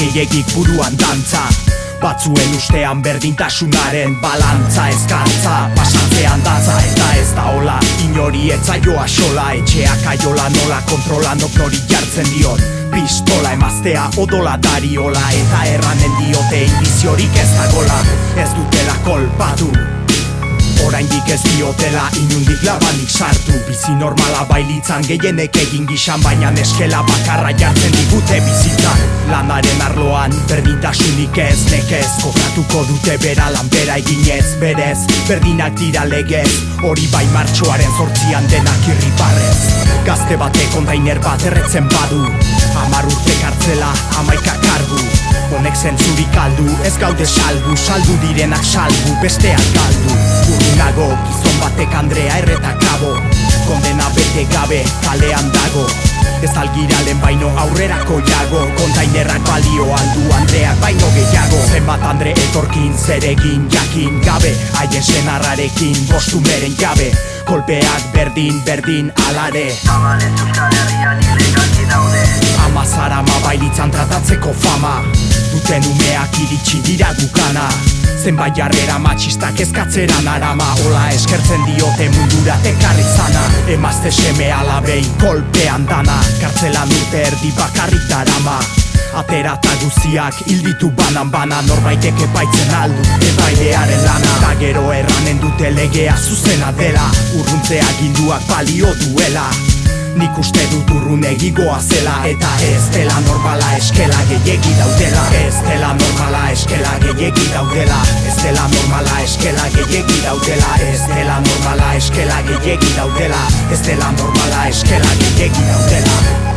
gehiagik buruan dantza. Batzuen ustean berdintasunaren balantza ezkantza Pasatzean datza eta ez da hola. Inori etzaioa sola etxeak aiola nola kontrolanok nori jartzen dion Pistola emaztea odola dariola Eta erranen diote indiziorik ez dagola Ez dutela kolpatu Oraindik ez diotela inundik labanik sartu. Bizi normala bailitzan gehienek egin gizan Baina neskela bakarra jartzen digute bizitzan. Lanaren arloan berdintasunik ez nekez. Kobratuko dute bera lan bera eginez berez. Berdinak dira legez hori bai martxoaren zortzian denak irriparrez Gazte batek kondainer bat erretzen badu. Amar urte kartzela amaika kargu Honek zentzurik aldu, ez gaude salbu Saldu direnak salbu, besteak galdu. Urrunago, gizon batek Andrea erreta kabo. Kondena bete gabe, kalean dago. Ez algiralen baino aurrerako jago. Kontainerrak balio aldu Andreak baino gehiago. Zenbat Andre etorkin zeregin jakin gabe. Haien senarrarekin bostu meren jabe Kolpeak berdin, berdin alare. Zabalez Euskal Herrian Duten umeak iritsi dira gukana Zenbait jarrera matxistak ezkatzeran arama. Ola eskertzen diote mundura tekarri zana. Emazte seme alabei kolpean dana. Kartzelan urte erdi bakarrik darama. Atera eta guziak hilditu banan bana. Norbaitek epaitzen aldu epailearen lana. Ta gero erranen dute legea zuzena dela. Urruntzea ginduak balio duela Nik uste dut urrun zela Eta ez dela normala eskela gehiegi daudela. Ez dela normala eskela gehiegi daudela. Ez dela normala eskela gehiegi daudela. Ez dela normala eskela gehiegi daudela. Ez dela normala eskela gehiegi daudela